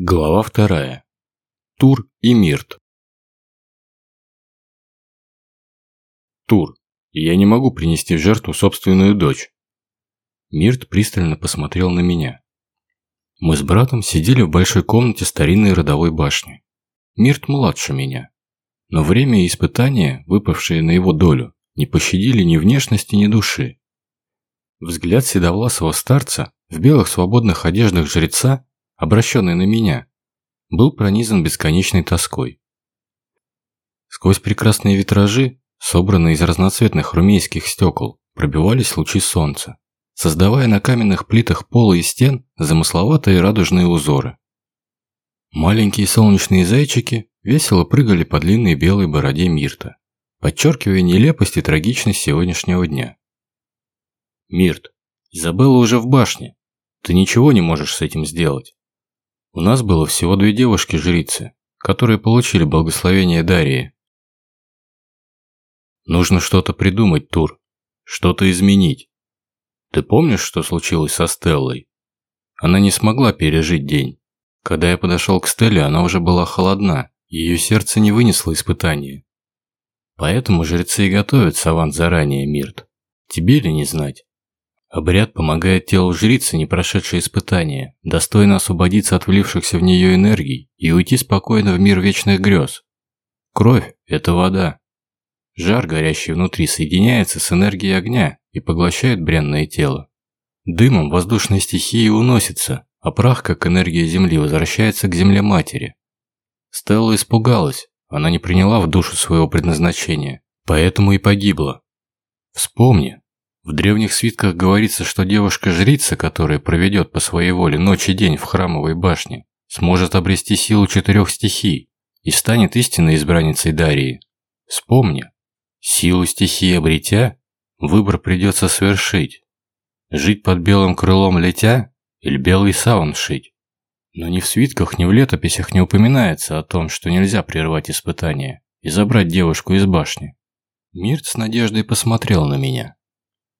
Глава вторая. Тур и Мирт. Тур, я не могу принести в жертву собственную дочь. Мирт пристально посмотрел на меня. Мы с братом сидели в большой комнате старинной родовой башни. Мирт младше меня. Но время и испытания, выпавшие на его долю, не пощадили ни внешности, ни души. Взгляд седовласого старца в белых свободных одеждах жреца обращенный на меня, был пронизан бесконечной тоской. Сквозь прекрасные витражи, собранные из разноцветных румейских стекол, пробивались лучи солнца, создавая на каменных плитах пола и стен замысловатые радужные узоры. Маленькие солнечные зайчики весело прыгали по длинной белой бороде Мирта, подчеркивая нелепость и трагичность сегодняшнего дня. «Мирт, Изабелла уже в башне. Ты ничего не можешь с этим сделать. У нас было всего две девушки-жрицы, которые получили благословение Дарии. Нужно что-то придумать, Тур. Что-то изменить. Ты помнишь, что случилось со Стеллой? Она не смогла пережить день. Когда я подошел к Стелле, она уже была холодна, ее сердце не вынесло испытания. Поэтому жрецы и готовят саван заранее, Мирт. Тебе ли не знать? Обряд помогает телу жрицы, не прошедшей испытания, достойно освободиться от влившихся в нее энергий и уйти спокойно в мир вечных грез. Кровь – это вода. Жар, горящий внутри, соединяется с энергией огня и поглощает бренное тело. Дымом воздушной стихии уносится, а прах, как энергия Земли, возвращается к Земле Матери. Стелла испугалась, она не приняла в душу своего предназначения, поэтому и погибла. Вспомни, в древних свитках говорится, что девушка-жрица, которая проведет по своей воле ночь и день в храмовой башне, сможет обрести силу четырех стихий и станет истинной избранницей Дарии. Вспомни, силу стихии обретя, выбор придется совершить. Жить под белым крылом летя или белый саван шить. Но ни в свитках, ни в летописях не упоминается о том, что нельзя прервать испытание и забрать девушку из башни. Мирт с надеждой посмотрел на меня.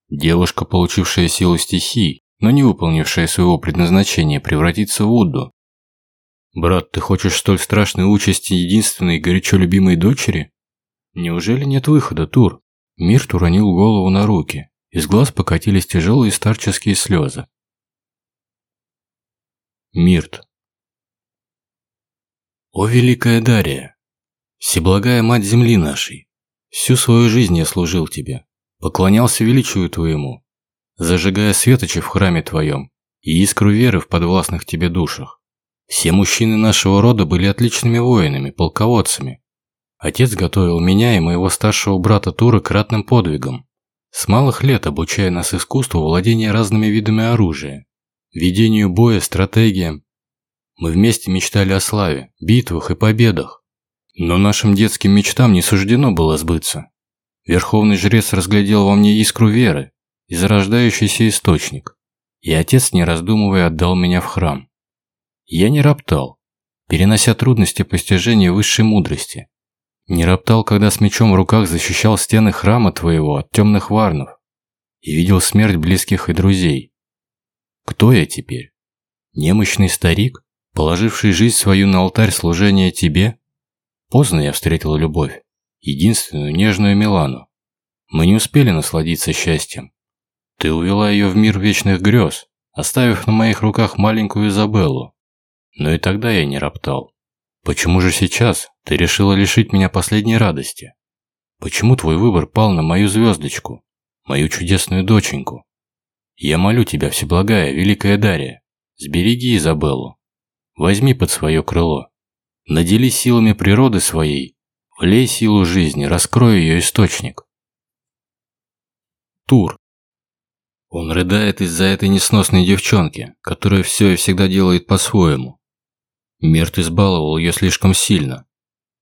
Девушка, получившая силу стихий, но не выполнившая своего предназначения, превратится в Удду. «Брат, ты хочешь столь страшной участи единственной горячо любимой дочери? Неужели нет выхода, Тур?» Мирт уронил голову на руки. Из глаз покатились тяжелые старческие слезы. Мирт. О, великая Дария! Всеблагая мать земли нашей! Всю свою жизнь я служил тебе, поклонялся величию твоему, зажигая светочи в храме твоем и искру веры в подвластных тебе душах. Все мужчины нашего рода были отличными воинами, полководцами. Отец готовил меня и моего старшего брата Тура к ратным подвигам, с малых лет обучая нас искусству владения разными видами оружия, ведению боя, стратегиям. Мы вместе мечтали о славе, битвах и победах. Но нашим детским мечтам не суждено было сбыться. Верховный жрец разглядел во мне искру веры и зарождающийся источник, и отец, не раздумывая, отдал меня в храм. Я не роптал, перенося трудности постижения высшей мудрости. Не роптал, когда с мечом в руках защищал стены храма твоего от темных варнов и видел смерть близких и друзей. Кто я теперь? Немощный старик, положивший жизнь свою на алтарь служения тебе? Поздно я встретил любовь единственную нежную Милану. Мы не успели насладиться счастьем. Ты увела ее в мир вечных грез, оставив на моих руках маленькую Изабеллу. Но и тогда я не роптал. Почему же сейчас ты решила лишить меня последней радости? Почему твой выбор пал на мою звездочку, мою чудесную доченьку? Я молю тебя, Всеблагая, Великая Дарья, сбереги Изабеллу. Возьми под свое крыло. Надели силами природы своей Влей силу жизни, раскрой ее источник. Тур. Он рыдает из-за этой несносной девчонки, которая все и всегда делает по-своему. Мерт избаловал ее слишком сильно.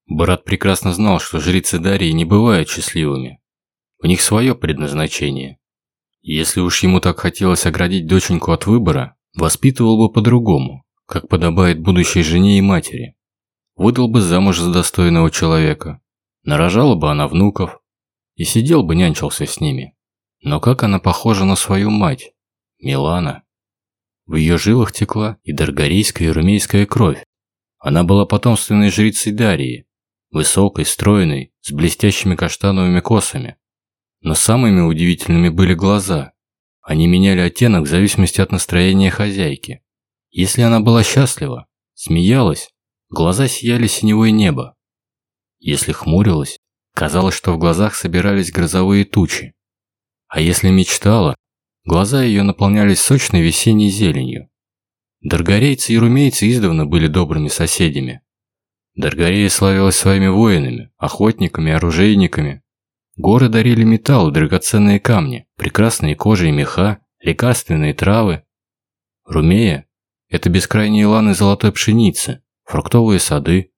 Брат прекрасно знал, что жрицы Дарьи не бывают счастливыми. У них свое предназначение. Если уж ему так хотелось оградить доченьку от выбора, воспитывал бы по-другому, как подобает будущей жене и матери выдал бы замуж за достойного человека, нарожала бы она внуков и сидел бы нянчился с ними. Но как она похожа на свою мать, Милана. В ее жилах текла и даргарийская и румейская кровь, Она была потомственной жрицей Дарии, высокой, стройной, с блестящими каштановыми косами. Но самыми удивительными были глаза. Они меняли оттенок в зависимости от настроения хозяйки. Если она была счастлива, смеялась, глаза сияли синевое небо. Если хмурилась, казалось, что в глазах собирались грозовые тучи. А если мечтала, глаза ее наполнялись сочной весенней зеленью. Даргарейцы и румейцы издавна были добрыми соседями. Даргарея славилась своими воинами, охотниками, оружейниками. Горы дарили металл, драгоценные камни, прекрасные кожи и меха, лекарственные травы. Румея – это бескрайние ланы золотой пшеницы, фруктовые сады.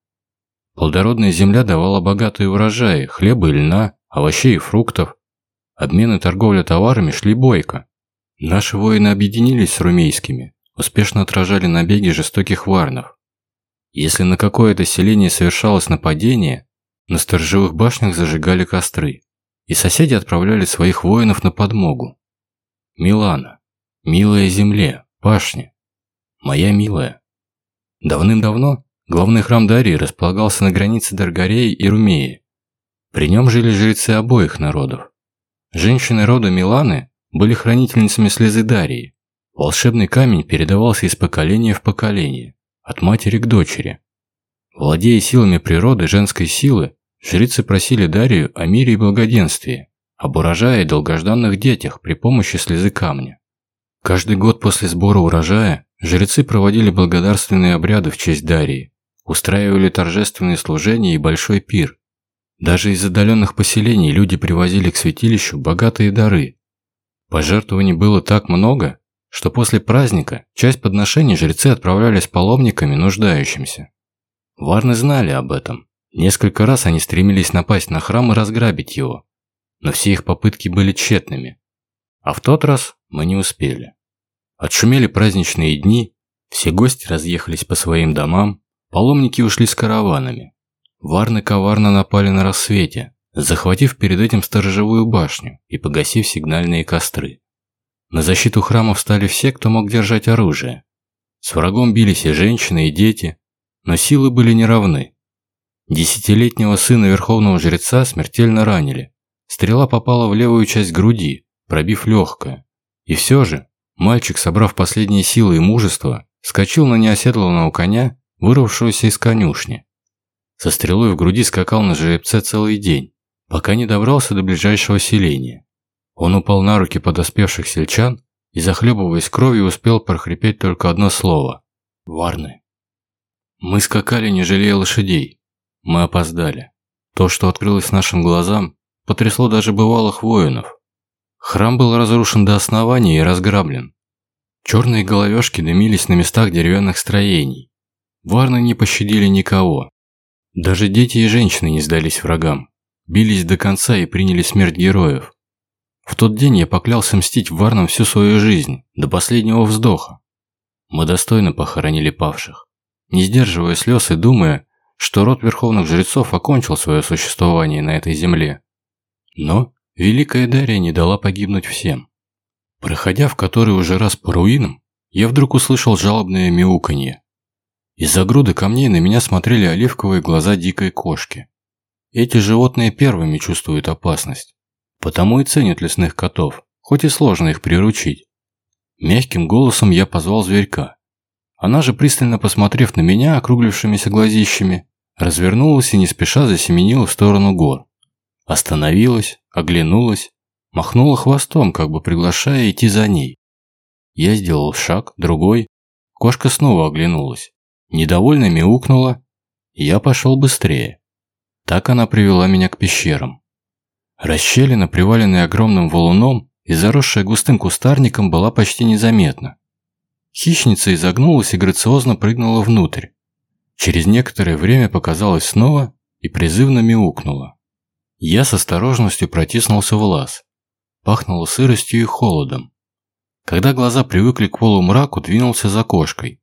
Плодородная земля давала богатые урожаи, хлеба и льна, овощей и фруктов. Обмен и торговля товарами шли бойко. Наши воины объединились с румейскими, успешно отражали набеги жестоких варнов. Если на какое-то селение совершалось нападение, на сторожевых башнях зажигали костры, и соседи отправляли своих воинов на подмогу. Милана, милая земле, башня, моя милая. Давным-давно главный храм Дарии располагался на границе Даргареи и Румеи. При нем жили жрецы обоих народов. Женщины рода Миланы были хранительницами слезы Дарии, Волшебный камень передавался из поколения в поколение, от матери к дочери. Владея силами природы женской силы, жрицы просили Дарию о мире и благоденствии, об урожае и долгожданных детях при помощи слезы камня. Каждый год после сбора урожая жрецы проводили благодарственные обряды в честь Дарии, устраивали торжественные служения и большой пир. Даже из отдаленных поселений люди привозили к святилищу богатые дары. Пожертвований было так много, что после праздника часть подношений жрецы отправляли с паломниками нуждающимся. Варны знали об этом. Несколько раз они стремились напасть на храм и разграбить его, но все их попытки были тщетными. А в тот раз мы не успели. Отшумели праздничные дни, все гости разъехались по своим домам, паломники ушли с караванами. Варны коварно напали на рассвете, захватив перед этим сторожевую башню и погасив сигнальные костры. На защиту храма встали все, кто мог держать оружие. С врагом бились и женщины, и дети, но силы были неравны. Десятилетнего сына верховного жреца смертельно ранили. Стрела попала в левую часть груди, пробив легкое. И все же, мальчик, собрав последние силы и мужество, скочил на неоседланного коня, вырвавшегося из конюшни. Со стрелой в груди скакал на жеребце целый день, пока не добрался до ближайшего селения. Он упал на руки подоспевших сельчан и, захлебываясь кровью, успел прохрипеть только одно слово – «Варны». Мы скакали, не жалея лошадей. Мы опоздали. То, что открылось нашим глазам, потрясло даже бывалых воинов. Храм был разрушен до основания и разграблен. Черные головешки дымились на местах деревянных строений. Варны не пощадили никого. Даже дети и женщины не сдались врагам. Бились до конца и приняли смерть героев. В тот день я поклялся мстить Варнам всю свою жизнь, до последнего вздоха. Мы достойно похоронили павших, не сдерживая слез и думая, что род верховных жрецов окончил свое существование на этой земле. Но Великая Дарья не дала погибнуть всем. Проходя в который уже раз по руинам, я вдруг услышал жалобное мяуканье. Из-за груды камней на меня смотрели оливковые глаза дикой кошки. Эти животные первыми чувствуют опасность. Потому и ценят лесных котов, хоть и сложно их приручить. Мягким голосом я позвал зверька. Она же, пристально посмотрев на меня округлившимися глазищами, развернулась и не спеша засеменила в сторону гор. Остановилась, оглянулась, махнула хвостом, как бы приглашая идти за ней. Я сделал шаг, другой. Кошка снова оглянулась. Недовольно мяукнула. Я пошел быстрее. Так она привела меня к пещерам. Расщелина, приваленная огромным валуном и заросшая густым кустарником, была почти незаметна. Хищница изогнулась и грациозно прыгнула внутрь. Через некоторое время показалась снова и призывно мяукнула. Я с осторожностью протиснулся в лаз. Пахнуло сыростью и холодом. Когда глаза привыкли к полумраку, двинулся за кошкой.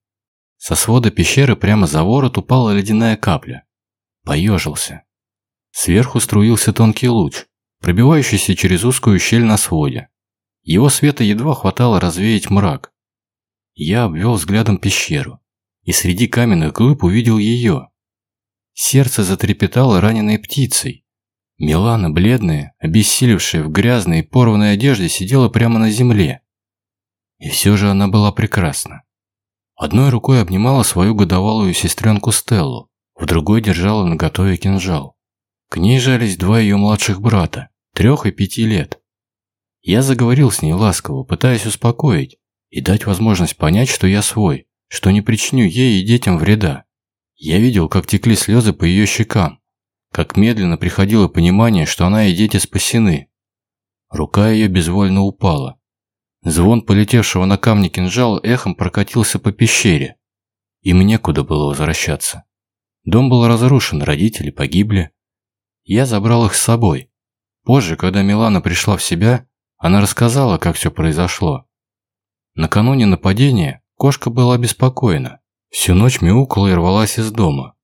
Со свода пещеры прямо за ворот упала ледяная капля. Поежился. Сверху струился тонкий луч пробивающийся через узкую щель на своде. Его света едва хватало развеять мрак. Я обвел взглядом пещеру. и среди каменных глыб увидел ее. Сердце затрепетало раненой птицей. Милана, бледная, обессилевшая в грязной и порванной одежде, сидела прямо на земле. И все же она была прекрасна. Одной рукой обнимала свою годовалую сестренку Стеллу, в другой держала наготове кинжал. К ней жались два ее младших брата, трех и пяти лет. Я заговорил с ней ласково, пытаясь успокоить и дать возможность понять, что я свой, что не причиню ей и детям вреда. Я видел, как текли слезы по ее щекам, как медленно приходило понимание, что она и дети спасены. Рука ее безвольно упала. Звон полетевшего на камни кинжала эхом прокатился по пещере. Им некуда было возвращаться. Дом был разрушен, родители погибли. Я забрал их с собой. Позже, когда Милана пришла в себя, она рассказала, как все произошло. Накануне нападения кошка была обеспокоена. Всю ночь мяукала и рвалась из дома.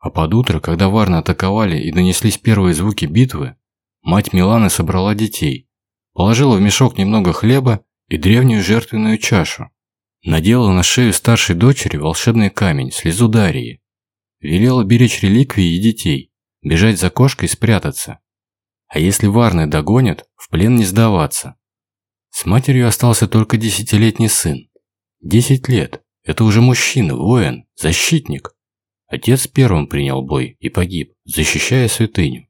А под утро, когда варны атаковали и донеслись первые звуки битвы, мать Миланы собрала детей, положила в мешок немного хлеба и древнюю жертвенную чашу, надела на шею старшей дочери волшебный камень, слезу Дарьи, велела беречь реликвии и детей, бежать за кошкой и спрятаться. А если варны догонят, в плен не сдаваться. С матерью остался только десятилетний сын. Десять лет. Это уже мужчина, воин, защитник. Отец первым принял бой и погиб, защищая святыню.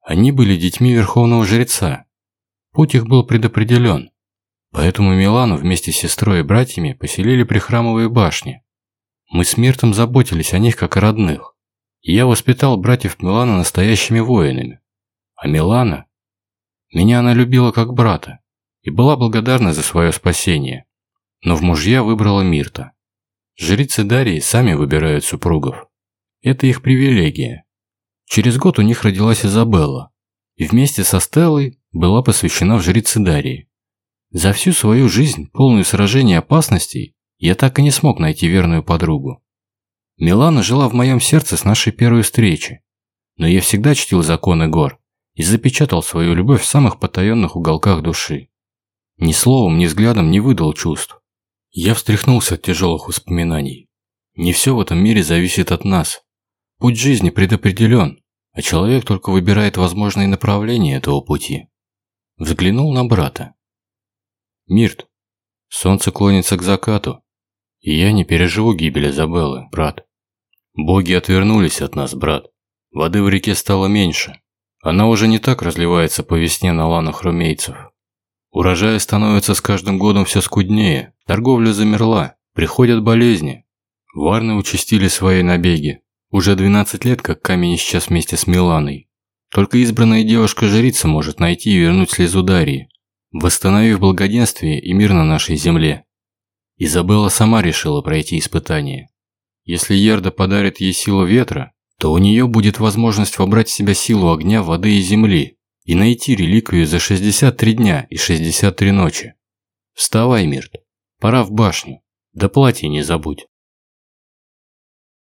Они были детьми верховного жреца. Путь их был предопределен. Поэтому Милану вместе с сестрой и братьями поселили при храмовой башне. Мы с Миртом заботились о них как о родных. Я воспитал братьев Милана настоящими воинами. А Милана? Меня она любила как брата и была благодарна за свое спасение. Но в мужья выбрала Мирта. Жрицы Дарьи сами выбирают супругов. Это их привилегия. Через год у них родилась Изабелла, и вместе со Стеллой была посвящена в жрицы Дарьи. За всю свою жизнь, полную сражений и опасностей, я так и не смог найти верную подругу. Милана жила в моем сердце с нашей первой встречи, но я всегда чтил законы гор и запечатал свою любовь в самых потаенных уголках души. Ни словом, ни взглядом не выдал чувств. Я встряхнулся от тяжелых воспоминаний. Не все в этом мире зависит от нас. Путь жизни предопределен, а человек только выбирает возможные направления этого пути. Взглянул на брата. Мирт, солнце клонится к закату, и я не переживу гибель Изабеллы, брат. Боги отвернулись от нас, брат. Воды в реке стало меньше. Она уже не так разливается по весне на ланах румейцев. Урожай становится с каждым годом все скуднее, торговля замерла, приходят болезни. Варны участили свои набеги. Уже 12 лет, как камень исчез вместе с Миланой. Только избранная девушка-жрица может найти и вернуть слезу Дарьи, восстановив благоденствие и мир на нашей земле. Изабелла сама решила пройти испытание. Если Ерда подарит ей силу ветра, то у нее будет возможность вобрать в себя силу огня, воды и земли, и найти реликвию за 63 дня и 63 ночи. Вставай, Мирт, пора в башню, да платье не забудь.